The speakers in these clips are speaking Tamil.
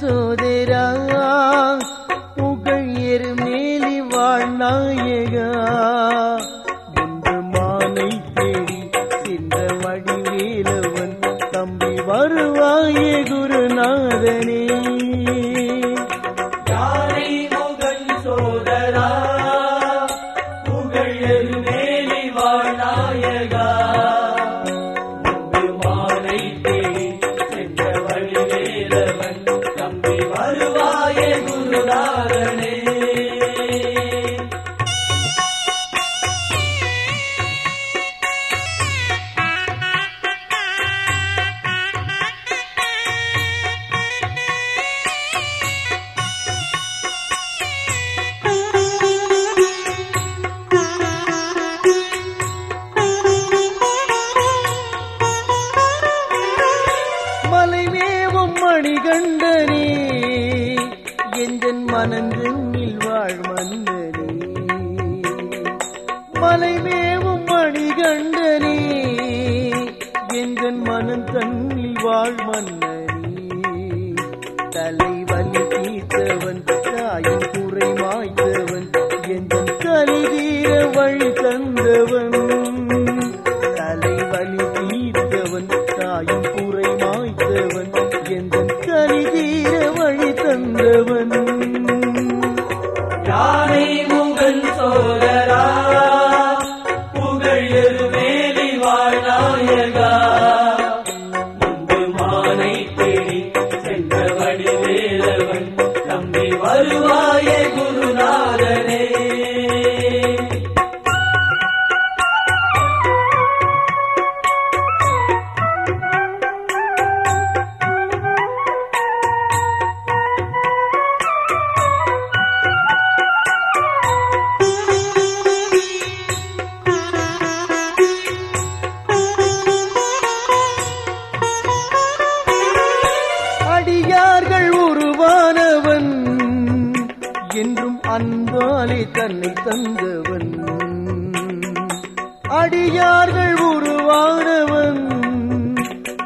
சோதரா புகழ் எருமேலி வாழ்நாயகா ஒன்று மானை தேடி சென்ற வடிவேலவன் தம்பி வருவாயே குருநாதனே. மணிகண்டனே எந்தன் மனந்தெங்கில் வாழ் மன்னனே. மலைமேவும் மணிகண்டனே எந்தன் மனம் தன்னில் வாழ் மன்னனே. தலைவலி தீர்த்தவன் தாயின் குறை மாய்த்தவன் எந்தன் கலிதீர வழி தந்தவன். தந்தவன் யானை முகன் சோதரா புகழ் மேலி வாழ்நாயகா. தானே தன்னை தந்தவன். அடியார்கள் உருவானவன்.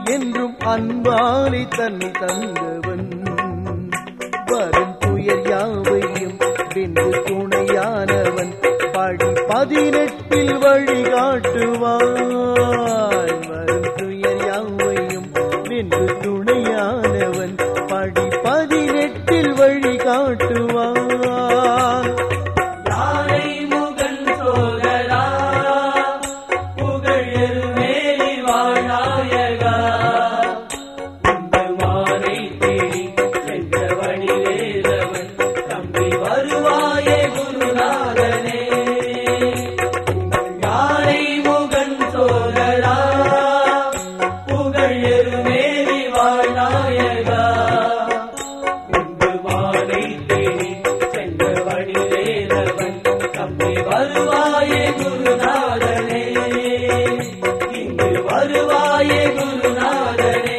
என்றும் அன்பாலே தன்னை தந்தவன். வரும் துயர் யாவையும் பின்பு துணையானவன். படி பதினெட்டில் வழிகாட்டுவான் வரும் துயர் யாவையும் பின்பு துணையானவன். படி பதினெட்டில் வழிகாட்டுவான் गुरुनादने